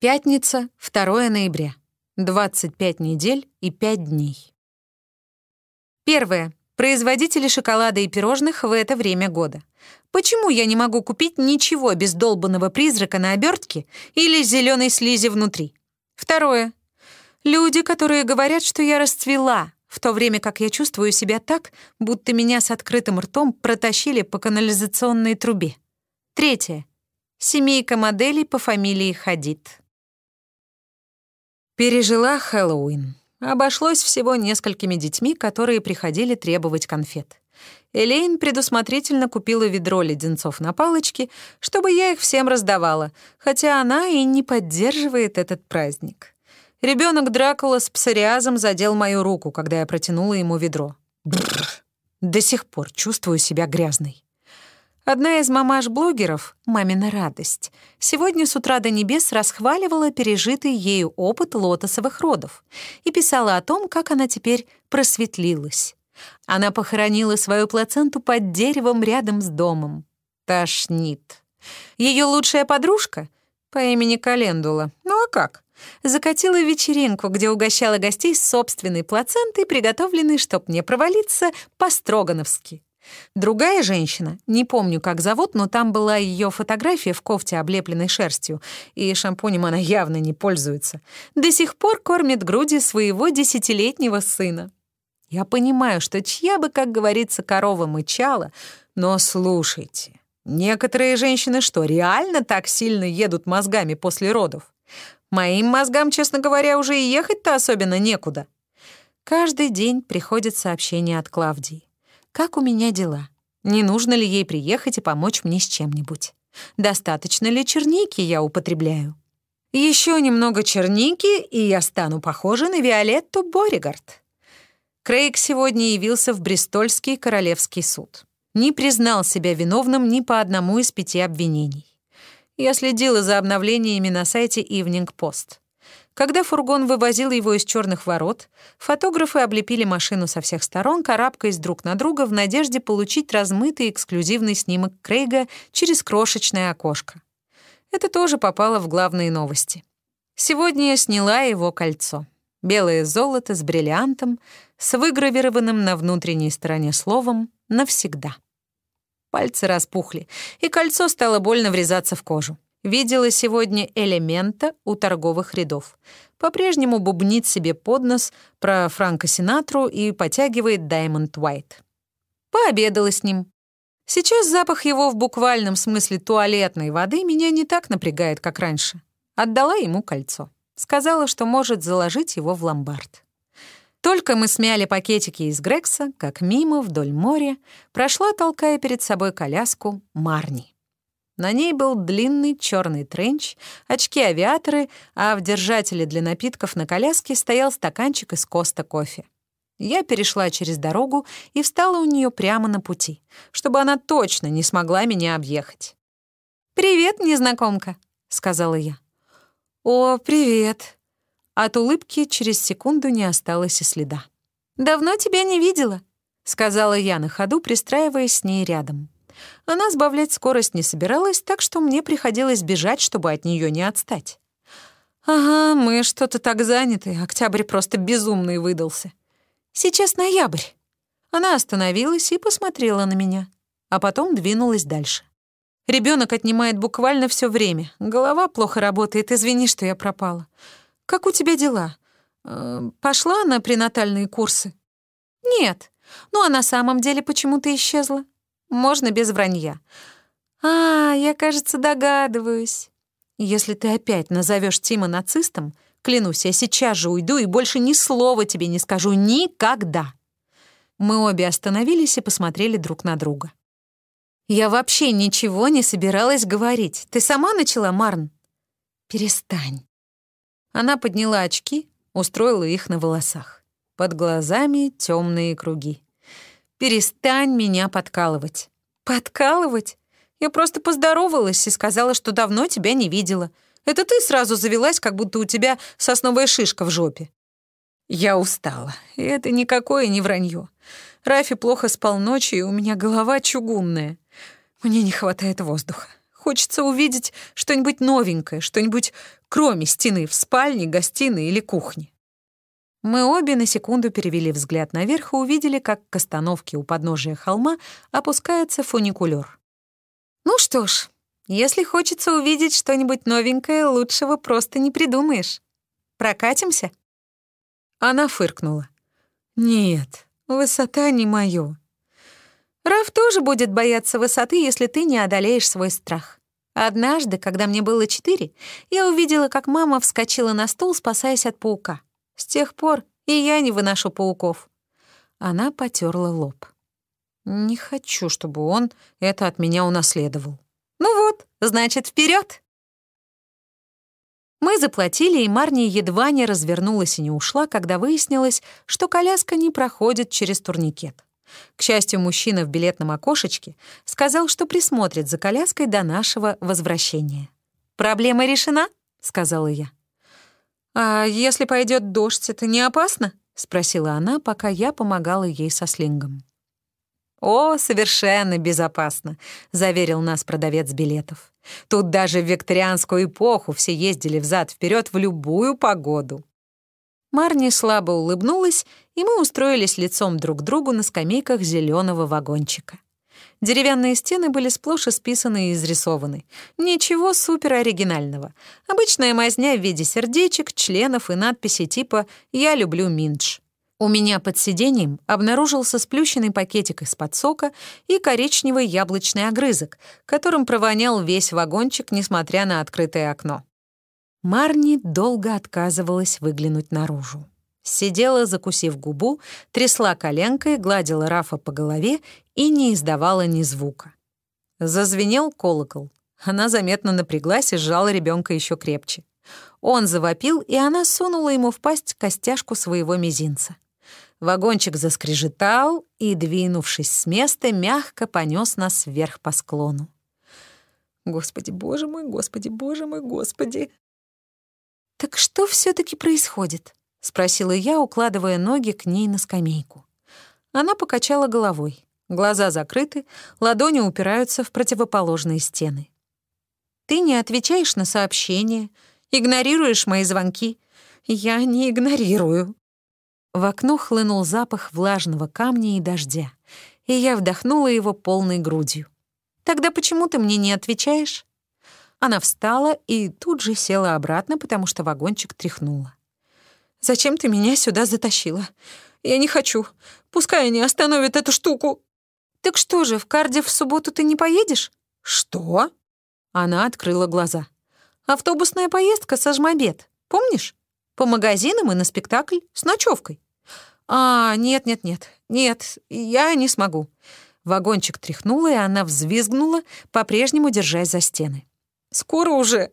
Пятница, 2 ноября. 25 недель и 5 дней. Первое. Производители шоколада и пирожных в это время года. Почему я не могу купить ничего без долбанного призрака на обертке или зеленой слизи внутри? Второе. Люди, которые говорят, что я расцвела, в то время как я чувствую себя так, будто меня с открытым ртом протащили по канализационной трубе. Третье. Семейка моделей по фамилии Хадид. Пережила Хэллоуин. Обошлось всего несколькими детьми, которые приходили требовать конфет. Элейн предусмотрительно купила ведро леденцов на палочке, чтобы я их всем раздавала, хотя она и не поддерживает этот праздник. Ребенок Дракула с псориазом задел мою руку, когда я протянула ему ведро. Бррр. До сих пор чувствую себя грязной. Одна из мамаш-блогеров, «Мамина радость», сегодня с утра до небес расхваливала пережитый ею опыт лотосовых родов и писала о том, как она теперь просветлилась. Она похоронила свою плаценту под деревом рядом с домом. Тошнит. Ее лучшая подружка по имени Календула. Ну а как? Закатила вечеринку, где угощала гостей собственной плацентой, приготовленной, чтоб не провалиться, по-строгановски. Другая женщина, не помню, как зовут, но там была ее фотография в кофте, облепленной шерстью, и шампунем она явно не пользуется, до сих пор кормит груди своего десятилетнего сына. Я понимаю, что чья бы, как говорится, корова мычала, но слушайте, некоторые женщины что, реально так сильно едут мозгами после родов? Моим мозгам, честно говоря, уже и ехать-то особенно некуда. Каждый день приходит сообщение от Клавдии. Как у меня дела? Не нужно ли ей приехать и помочь мне с чем-нибудь? Достаточно ли черники я употребляю? Еще немного черники, и я стану похожа на Виолетту Боригард. Крейг сегодня явился в Бристольский королевский суд. Не признал себя виновным ни по одному из пяти обвинений. Я следила за обновлениями на сайте Evening Post. Когда фургон вывозил его из черных ворот, фотографы облепили машину со всех сторон, карабкаясь друг на друга в надежде получить размытый эксклюзивный снимок Крейга через крошечное окошко. Это тоже попало в главные новости. Сегодня я сняла его кольцо. Белое золото с бриллиантом, с выгравированным на внутренней стороне словом «навсегда». Пальцы распухли, и кольцо стало больно врезаться в кожу. Видела сегодня элемента у торговых рядов. По-прежнему бубнит себе под нос про Франка Синатру и потягивает Даймонд Уайт. Пообедала с ним. Сейчас запах его в буквальном смысле туалетной воды меня не так напрягает, как раньше. Отдала ему кольцо. Сказала, что может заложить его в ломбард. Только мы смяли пакетики из Грекса, как мимо вдоль моря прошла, толкая перед собой коляску, Марни. На ней был длинный черный тренч, очки-авиаторы, а в держателе для напитков на коляске стоял стаканчик из Коста кофе. Я перешла через дорогу и встала у нее прямо на пути, чтобы она точно не смогла меня объехать. «Привет, незнакомка», — сказала я. «О, привет». От улыбки через секунду не осталось и следа. «Давно тебя не видела», — сказала я на ходу, пристраиваясь с ней рядом. Она сбавлять скорость не собиралась, так что мне приходилось бежать, чтобы от нее не отстать. «Ага, мы что-то так заняты, октябрь просто безумный выдался. Сейчас ноябрь». Она остановилась и посмотрела на меня, а потом двинулась дальше. Ребенок отнимает буквально все время. Голова плохо работает, извини, что я пропала. Как у тебя дела? Э, пошла на пренатальные курсы? Нет. Ну а на самом деле почему ты исчезла? Можно без вранья. А, я, кажется, догадываюсь. Если ты опять назовешь Тима нацистом, клянусь, я сейчас же уйду и больше ни слова тебе не скажу никогда. Мы обе остановились и посмотрели друг на друга. Я вообще ничего не собиралась говорить. Ты сама начала, Марн? Перестань. Она подняла очки, устроила их на волосах. Под глазами темные круги. Перестань меня подкалывать». «Подкалывать? Я просто поздоровалась и сказала, что давно тебя не видела. Это ты сразу завелась, как будто у тебя сосновая шишка в жопе». Я устала, и это никакое не вранье. Рафи плохо спал ночью, и у меня голова чугунная. Мне не хватает воздуха. Хочется увидеть что-нибудь новенькое, что-нибудь кроме стены в спальне, гостиной или кухне. Мы обе на секунду перевели взгляд наверх и увидели, как к остановке у подножия холма опускается фуникулер. Ну что ж, если хочется увидеть что-нибудь новенькое, лучшего просто не придумаешь. Прокатимся? Она фыркнула. Нет, высота не моё. Раф тоже будет бояться высоты, если ты не одолеешь свой страх. Однажды, когда мне было четыре, я увидела, как мама вскочила на стул, спасаясь от паука. С тех пор и я не выношу пауков. Она потерла лоб. Не хочу, чтобы он это от меня унаследовал. Ну вот, значит, вперед. Мы заплатили, и Марни едва не развернулась и не ушла, когда выяснилось, что коляска не проходит через турникет. К счастью, мужчина в билетном окошечке сказал, что присмотрит за коляской до нашего возвращения. «Проблема решена?» — сказала я. «А если пойдет дождь, это не опасно?» — спросила она, пока я помогала ей со слингом. «О, совершенно безопасно», — заверил нас продавец билетов. «Тут даже в викторианскую эпоху все ездили взад вперед в любую погоду». Марни слабо улыбнулась, и мы устроились лицом друг к другу на скамейках зеленого вагончика. Деревянные стены были сплошь исписаны и изрисованы. Ничего супероригинального. Обычная мазня в виде сердечек, членов и надписи типа «Я люблю Миндж». У меня под сиденьем обнаружился сплющенный пакетик из-под сока и коричневый яблочный огрызок, которым провонял весь вагончик, несмотря на открытое окно. Марни долго отказывалась выглянуть наружу. Сидела, закусив губу, трясла коленкой, гладила Рафа по голове и не издавала ни звука. Зазвенел колокол. Она заметно напряглась и сжала ребенка еще крепче. Он завопил, и она сунула ему в пасть костяшку своего мизинца. Вагончик заскрежетал и, двинувшись с места, мягко понес нас вверх по склону. Господи, боже мой, господи, боже мой, господи. «Так что все таки происходит?» — спросила я, укладывая ноги к ней на скамейку. Она покачала головой. Глаза закрыты, ладони упираются в противоположные стены. «Ты не отвечаешь на сообщения, игнорируешь мои звонки. Я не игнорирую». В окно хлынул запах влажного камня и дождя, и я вдохнула его полной грудью. «Тогда почему ты мне не отвечаешь?» Она встала и тут же села обратно, потому что вагончик тряхнула. «Зачем ты меня сюда затащила? Я не хочу. Пускай они остановят эту штуку». «Так что же, в Кардив в субботу ты не поедешь?» «Что?» Она открыла глаза. «Автобусная поездка со жмобед. Помнишь? По магазинам и на спектакль с ночевкой». «А, нет-нет-нет, нет, я не смогу». Вагончик тряхнула, и она взвизгнула, по-прежнему держась за стены. Скоро уже?»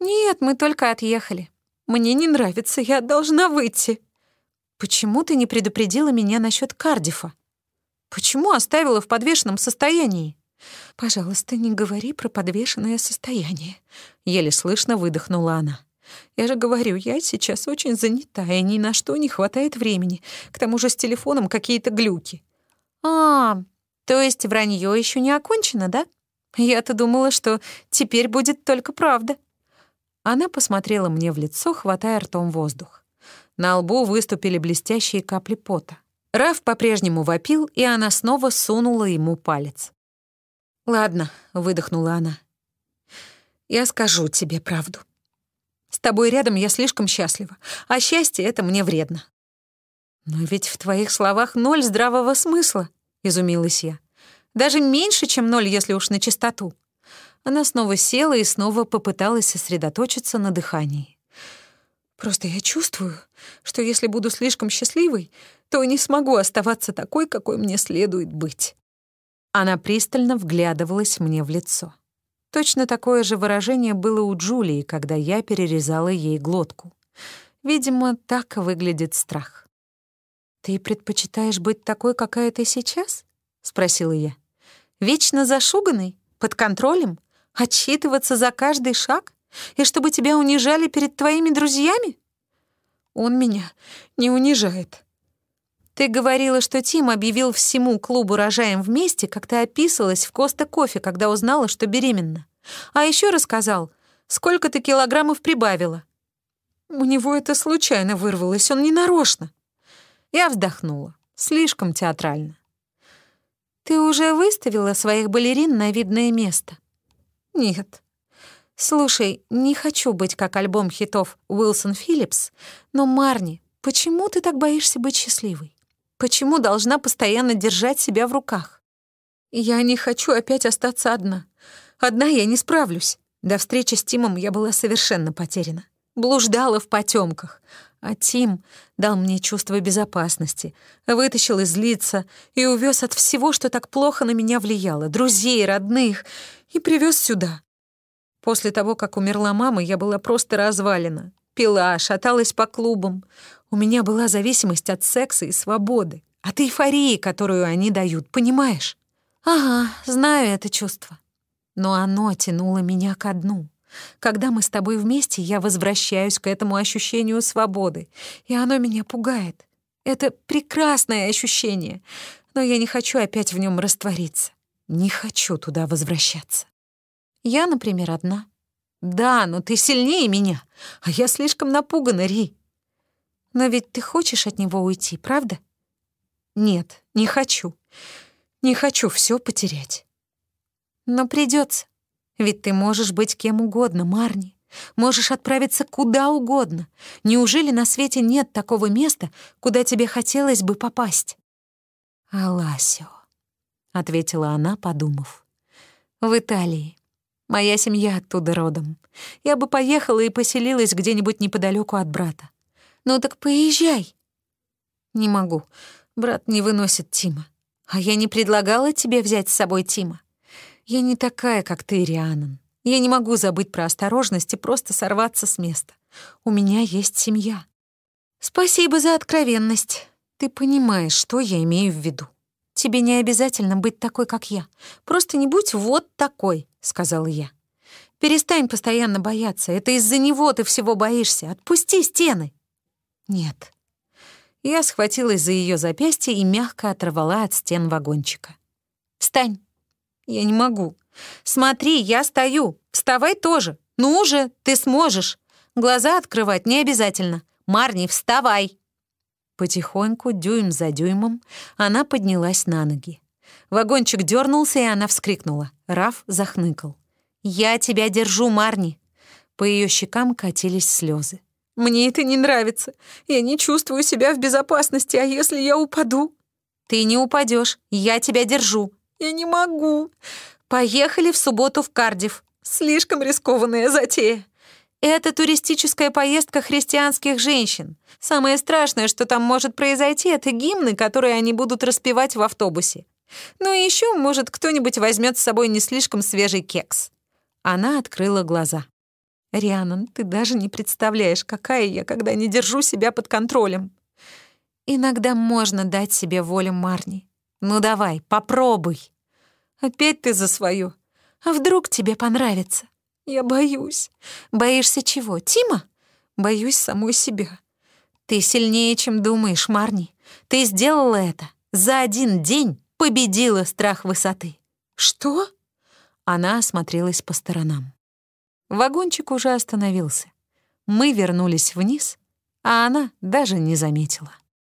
«Нет, мы только отъехали. Мне не нравится, я должна выйти». «Почему ты не предупредила меня насчет Кардифа? Почему оставила в подвешенном состоянии?» «Пожалуйста, не говори про подвешенное состояние», — еле слышно выдохнула она. «Я же говорю, я сейчас очень занята, и ни на что не хватает времени. К тому же с телефоном какие-то глюки». «А, то есть вранье еще не окончено, да?» Я-то думала, что теперь будет только правда. Она посмотрела мне в лицо, хватая ртом воздух. На лбу выступили блестящие капли пота. Раф по-прежнему вопил, и она снова сунула ему палец. «Ладно», — выдохнула она. «Я скажу тебе правду. С тобой рядом я слишком счастлива, а счастье — это мне вредно». «Но ведь в твоих словах ноль здравого смысла», — изумилась я. Даже меньше, чем ноль, если уж на чистоту. Она снова села и снова попыталась сосредоточиться на дыхании. «Просто я чувствую, что если буду слишком счастливой, то не смогу оставаться такой, какой мне следует быть». Она пристально вглядывалась мне в лицо. Точно такое же выражение было у Джулии, когда я перерезала ей глотку. Видимо, так выглядит страх. «Ты предпочитаешь быть такой, какая ты сейчас?» — спросила я. Вечно зашуганный? Под контролем? Отчитываться за каждый шаг? И чтобы тебя унижали перед твоими друзьями? Он меня не унижает. Ты говорила, что Тим объявил всему клубу рожаем вместе, как ты описывалась в Коста Кофе, когда узнала, что беременна. А еще рассказал, Сколько ты килограммов прибавила?» У него это случайно вырвалось, он не нарочно. Я вздохнула, слишком театрально. «Ты уже выставила своих балерин на видное место?» «Нет». «Слушай, не хочу быть как альбом хитов Уилсон Филлипс, но, Марни, почему ты так боишься быть счастливой? Почему должна постоянно держать себя в руках? Я не хочу опять остаться одна. Одна я не справлюсь. До встречи с Тимом я была совершенно потеряна. Блуждала в потемках. А Тим дал мне чувство безопасности, вытащил из лица и увез от всего, что так плохо на меня влияло, друзей, родных, и привез сюда. После того, как умерла мама, я была просто развалена. Пила, шаталась по клубам. У меня была зависимость от секса и свободы, от эйфории, которую они дают, понимаешь? Ага, знаю это чувство. Но оно тянуло меня ко дну. Когда мы с тобой вместе, я возвращаюсь к этому ощущению свободы, и оно меня пугает. Это прекрасное ощущение, но я не хочу опять в нем раствориться. Не хочу туда возвращаться. Я, например, одна. Да, но ты сильнее меня, а я слишком напугана, Ри. Но ведь ты хочешь от него уйти, правда? Нет, не хочу. Не хочу все потерять. Но придется. Ведь ты можешь быть кем угодно, Марни. Можешь отправиться куда угодно. Неужели на свете нет такого места, куда тебе хотелось бы попасть? «Аласио», — ответила она, подумав. «В Италии. Моя семья оттуда родом. Я бы поехала и поселилась где-нибудь неподалеку от брата. Ну так поезжай». «Не могу. Брат не выносит Тима. А я не предлагала тебе взять с собой Тима. Я не такая, как ты, Рианон. Я не могу забыть про осторожность и просто сорваться с места. У меня есть семья. Спасибо за откровенность. Ты понимаешь, что я имею в виду. Тебе не обязательно быть такой, как я. Просто не будь вот такой, сказала я. Перестань постоянно бояться. Это из-за него ты всего боишься. Отпусти стены. Нет. Я схватилась за ее запястье и мягко оторвала от стен вагончика. Встань. Я не могу. Смотри, я стою. Вставай тоже. Ну уже, ты сможешь. Глаза открывать не обязательно. Марни, вставай. Потихоньку, дюйм за дюймом, она поднялась на ноги. Вагончик дернулся, и она вскрикнула. Раф захныкал. «Я тебя держу, Марни!» По ее щекам катились слезы. «Мне это не нравится. Я не чувствую себя в безопасности, а если я упаду?» «Ты не упадешь. Я тебя держу. Я не могу. Поехали в субботу в Кардив. Слишком рискованная затея. Это туристическая поездка христианских женщин. Самое страшное, что там может произойти, это гимны, которые они будут распевать в автобусе. Ну и еще, может, кто-нибудь возьмет с собой не слишком свежий кекс. Она открыла глаза. «Рианон, ты даже не представляешь, какая я, когда не держу себя под контролем. Иногда можно дать себе волю Марни. Ну давай, попробуй. Опять ты за свою. А вдруг тебе понравится? Я боюсь. Боишься чего? Тима? Боюсь самой себя. Ты сильнее, чем думаешь, Марни. Ты сделала это. За один день победила страх высоты. Что? Она осмотрелась по сторонам. Вагончик уже остановился. Мы вернулись вниз, а она даже не заметила.